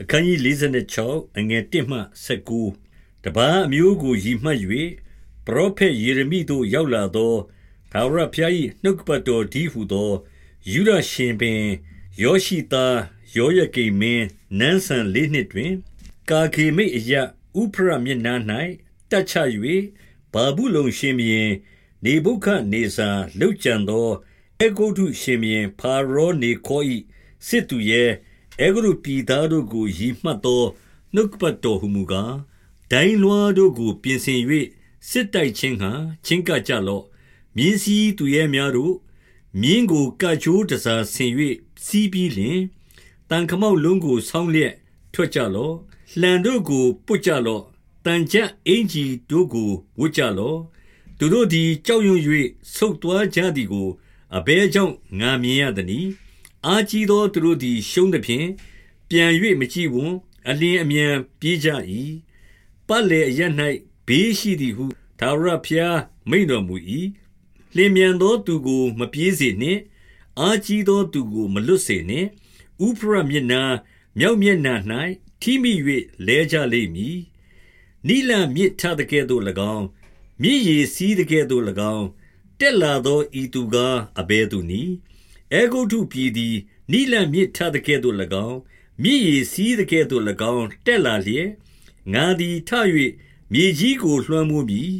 အခန်းကြီး46အငယ်1မှ19တပားအမျိုးကိုရည်မှတ်၍ပရောဖက်ယေရမိသို့ရောက်လာသောသာဝရဖျား၏နှုတ်ပတ်တော်ဒီဟုသောယူရရှင်ပင်ယောရှိသားယောယကိမင်းနန်းဆန်လေးနှစ်တွင် ကာခေမိတ်အယဥဖရမျက်နှာ၌တက်ချ၍ဘာဘူးလုံရှင်ဘင်နေဘုခနေဇာလှုပ်ကြံသောအေဂုတုရှင်ဘင်ဖာရောနေခေါ၏စစ်သူရဲ့ အေဂရုပြည်သားတို့ကိုရည်မှတ်သောနှုတ်ပတ်တော်ဟုမူကားဒိုင်းလွားတို့ကို ပြင်ဆင်၍စစ်တိုက်ခြင်းဟံချင်းကကြလော့မြင်းစည်းသူရဲ့များတို့မြင်းကိုကချိုးတစားဆင်၍စီးပြီးလျင်တန်ခမောက်လုံးကိုဆောင်းလျက်ထွက်ကြလော့လှံတို့ကိုပုတ်ကြလော့တန်ကြအင်ကြီးတို့ကိုဝတ်ကြလော့သူတို့သည်ကြောက်ရွံ့၍ဆုတ်သွားကြသည်ကိုအဘဲကြောင့်ငာမြင်ရသည်။ အာကြီးသောသူတို့သည်ရှုံးသဖြင့်ပြန်၍မကြည့်ဝံအလင်းအမြန်ပြေးကြ၏။ပတ်လေအရ၌ဘေးရှိသည်ဟုသာရဖျားမိန်တော်မူ၏။လျင်မြန်သောသူကို မပြေးစေနှင့်။အာကြီးသောသူကိုမလွတ်စေနှင့်။ဥဖရမျက်နာမြောက်မျက်နာ၌ထိမိ၍လဲကြလိမ့်မည်။နိလမြစ်ထတဲ့ကဲ့သို့၎င်းမြည်ရည်စည်းတဲ့ကဲ့သို့၎င်းတက်လာသောဤသူကားအဘဲသူနီ အေဂုတုပြည်သည်နိလမြစ်ထတဲ့ကဲ့သို့၎င်းမြည်ရည်စည်းတဲ့ကဲ့သို့၎င်းတက်လာလျက်ငါသည်ထ၍မြေကြီးကိုလွှမ်းမိုးပြီး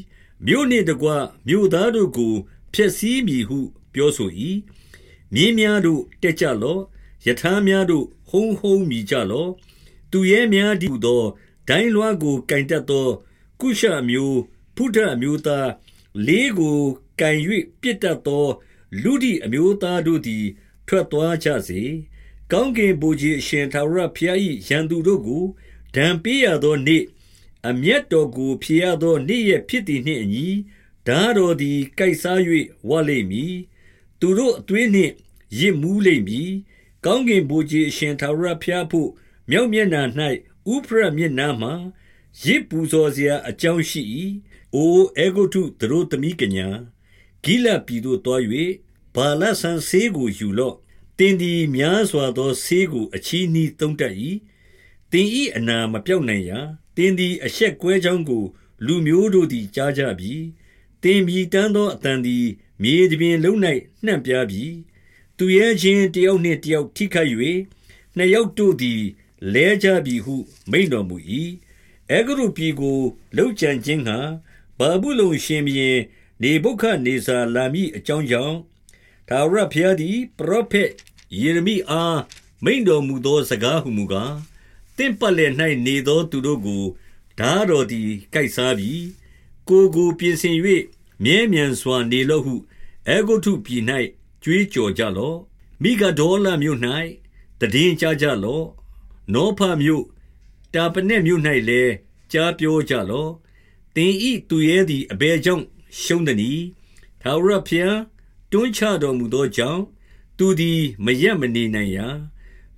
မြို့နှင့်တကွမြို့သားတို့ကိုဖျက်ဆီးမည်ဟုပြောဆို၏မြင်းများတို့တက်ကြလော့ယထာများတို့ဟုံဟုံမြည်ကြလော့သူရဲများဒီဟုသောဒိုင်းလွှားကိုကင်တတ်သော ကုရှမျိုးဖုဒအမျိုးသားလေးကိုကင်၍ပြစ်တတ်သော လူဒီအမျိုးသားတို့သည် ထွက်သွားကြစေ။ကောင်းကင်ဘုရားအရှင်သာရဖျား၏ရန်သူတို့ကိုဒဏ်ပေးရသောနေ့အမျက်တော်ကိုဖြေရသောနေ့ရက်ဖြစ်သည်နှင့်အညီဓာတော်သည်ကိုက်စား၍ဝလိမ့်မည်။သူတို့အသွေးနှင့်ရစ်မူးလိမ့်မည်။ကောင်းကင်ဘုရားအရှင်သာရဖျားဖို့မြောက်မျက်နှာ၌ဥဖရမျက်နှာမှာရစ်ပူဇော်စရာအကြောင်းရှိ၏အိုအေဂုတုသတို့သမီးကညာ ဂိလပြည်သို့တွား၍ဘာလဆန်ဆေးကိုယူလော့တင်းဒီများစွာသောဆေးကိုအချီးနှီးသုံးတတ်၏တင်းဤအနာမပြောက်နိုင်ရာတင်းဒီအဆက်ကွဲချောင်းကို လူမျိုးတို့သည်ကြားကြပြီတင်းမြည်တမ်းသောအတန်သည်မြေတပြင်လုံး၌နှံ့ပြားပြီသူရဲ့ချင်းတယောက်နှင့်တယောက်ထိခိုက်၍နှစ်ယောက်တို့သည်လဲကြပြီဟု မိန်တော်မူ၏အေဂရုပြည်ကိုလှုပ်ကြံခြင်းဟံဘာဘူးလုံရှင်ဘရင် နေဗုခဒ်နေဇာလာမည်အကြောင်းကြောင့်ထာဝရဘုရားသည်ပရောဖက်ယေရမိအားမိန်တော်မူသောစကားဟုမူကားတင့်ပတ်လည်၌နေသောသူတို့ကိုဓာတော်သည်ကိုက်စားပြီးကိုကိုပြင်ဆင်၍မြဲမြံစွာနေလော့ဟုအေဂုတုပြည်၌ကြွေးကြော်ကြလော့မိဂဒေါလမြို့၌တည်င်းကြကြလော့နောဖမြို့တာပနက်မြို့၌လည်းကြားပြောကြလော့သင်ဤသူရဲသည်အဘယ်ကြောင့် ရှုံးသနည်းထာဝရဘုရားတွန်းချတော်မူသောကြောင့်သူသည်မရက်မနေနိုင်ရာ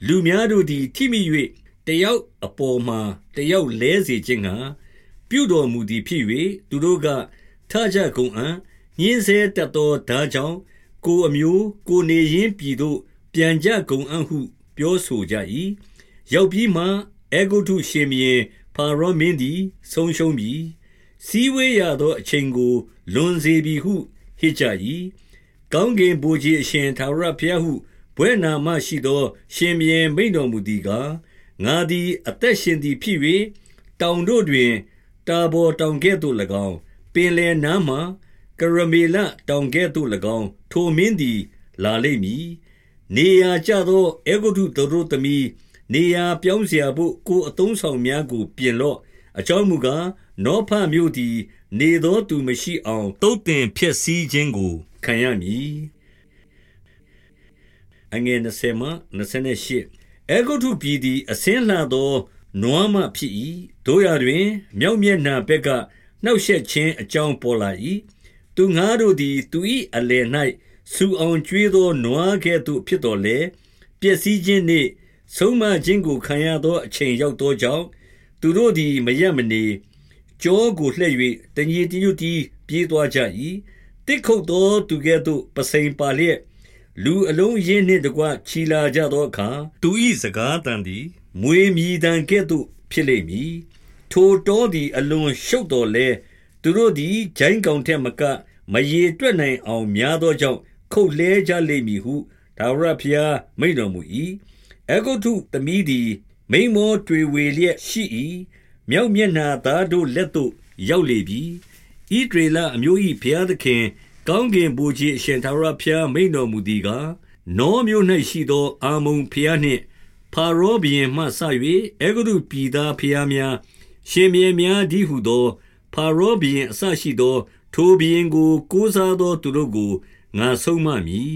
လူများတို့သည်ထိမိ၍တယောက်အပေါ်မှာတယောက်လဲစေခြင်းကပြုတော်မူသည်ဖြစ်၍သူတို့ကထကြကုန်အံ့ညင်းဆဲတတ်သောဓာကြောင့်ကိုအမျိုးကိုနေရင်းပြည်သို့ပြန်ကြကုန်အံ့ဟု ပြောဆိုကြ၏ရောက်ပြီးမှအေဂုတုရှင်မင်းဖာရောမင်းသည်ဆုံးရှုံးပြီး စည်းဝေးရသောအချိန်ကိုလွန်စေပြီဟုဟစ်ကြ၏ကောင်းကင်ဘုရားအရှင်သာရဘုရားဟုဘွဲ့နာမရှိသော ရှင်ဘီရင်မိန်တော်မူသည်ကားငါသည်အသက်ရှင်သည်ဖြစ်၍တောင်တို့တွင်တာဘော်တောင်ကဲ့သို့၎င်းပင်လယ်နားမှကရမေလတောင်ကဲ့သို့၎င်းထိုမင်းသည်လာလိမ့်မည်နေရာကျသောအေဂုတုတို့သမီးနေရာပြောင်းเสียဖို့ကိုအသုံးဆောင်များကိုပြင်လော့အကြောင်းမူကား နောဖမြို့သည် နေသောသူမရှိအောင်တုတ်တင်ဖြစ်စည်းခြင်းကို ခံရမည်အငယ်20မှ28အေဂုတုပြည်သည် အစင်းလှသော နွားမဖြစ်၏တို့ရတွင် မြောက်မျက်နှာဘက်ကနှောက်ရက်ခြင်းအကြောင်းပေါ်လာ၏သူငါတို့သည် သူ၏အလယ်၌စူအောင်ကျွေးသောနွားကဲ့သို့ဖြစ်တော်လေပျက်စီးခြင်းနှင့်ဆုံးမခြင်းကိုခံရသောအချိန်ရောက်သောကြောင့်သူတို့သည်မရက်မနေ ကြောကိုလှည့်၍တညီတညွတ်တီပြေးသွားကြ၏တစ်ခုတ်သောသူကဲ့သို့ပစိန်ပါလျက်လူအလုံးရင်းနှင့်တကွခြီလာကြသောအခါသူ၏စကားတန်သည်မွေမြည်တံကဲ့သို့ဖြစ်လိမ့်မည်ထိုတောသည်အလွန်ရှုပ်တော်လဲသူတို့သည်ဂျိုင်းကောင်ထက်မက မရေတွက်နိုင်အောင်များသောကြောင့်ခုတ်လဲကြလိမ့်မည်ဟုဒါဝရဖျားမိန်တော်မူ၏အဂုတုသမီးသည်မိန်မောတွေဝေလျက်ရှိ၏ မြောက်မျက်နှာသားတို့လက်သို့ ရောက်လေပြီဣဒရေလအမျိုး၏ဘုရားသခင် ကောင်းကင်ဘုရားအရှင်သာရဖျားမိန်တော်မူသည်ကား နောမျိုး၌ရှိသောအာမုန်ဖျားနှင့် ဖာရောဘီရင်မှဆ၍အေဂုတုပြည်သားဖျားများ ရှင်မြေများဒီဟုသော ဖာရောဘီရင်အဆရှိသော ထိုဘီရင်ကို ကိုးစားသောသူတို့ကို ငါဆုံးမမည်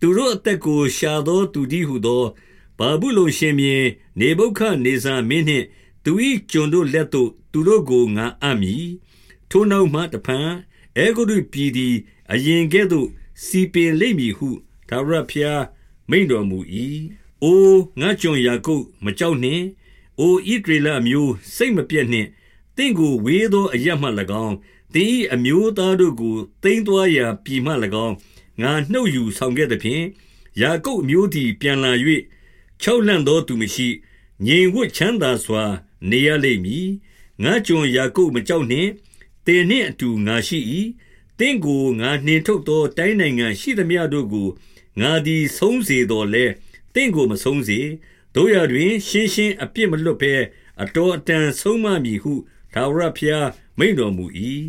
သူတို့အသက်ကို ရှာသောသူဒီဟုသောဘာဘူးလုံရှင်မြေနေဘုခနေဇာမင်းနှင့် သူ၏ကျွန်တို့လက်သို့သူတို့ကိုငါအပ်မည်ထိုနောက်မှတဖန်အေဂုရုပြည်သည် အရင်ကဲ့သို့ စီပင်လိမ့်မည်ဟုဒါဝရဖျားမိန်တော်မူ၏။အိုငါကျွန်ယာကုပ်မကြောက်နှင့်။အိုဣဒရေလမျိုးစိတ်မပြည့်နှင့်။တင့်ကိုဝေးသောအရမှ၎င်းတင်း၏အမျိုးသားတို့ကိုတိမ့်သွားရာပြည်မှ၎င်းငါနှုတ်ယူဆောင်ခဲ့သည်ဖြင့်ယာကုပ်မျိုးသည်ပြန်လာ၍ချောက်လန့်သောသူမရှိငြိမ်ဝှက်ချမ်းသာစွာ နေရလိမ့်မည်ငါကျွန်ယာကုပ်မကြောက်နှင့်တင်နှင့်အတူငါရှိ၏တင့်ကိုငါနှင်ထုတ်သောတိုင်းနိုင်ငံရှိသမျှတို့ကိုငါသည်ဆုံးစေတော်လဲတင့်ကိုမဆုံးစေတို့ရတွင် ရှင်းရှင်းအပြစ်မလွတ်ဘဲအတော်အတန်ဆုံးမမည်ဟုသာဝရဖျားမိန်တော်မူ၏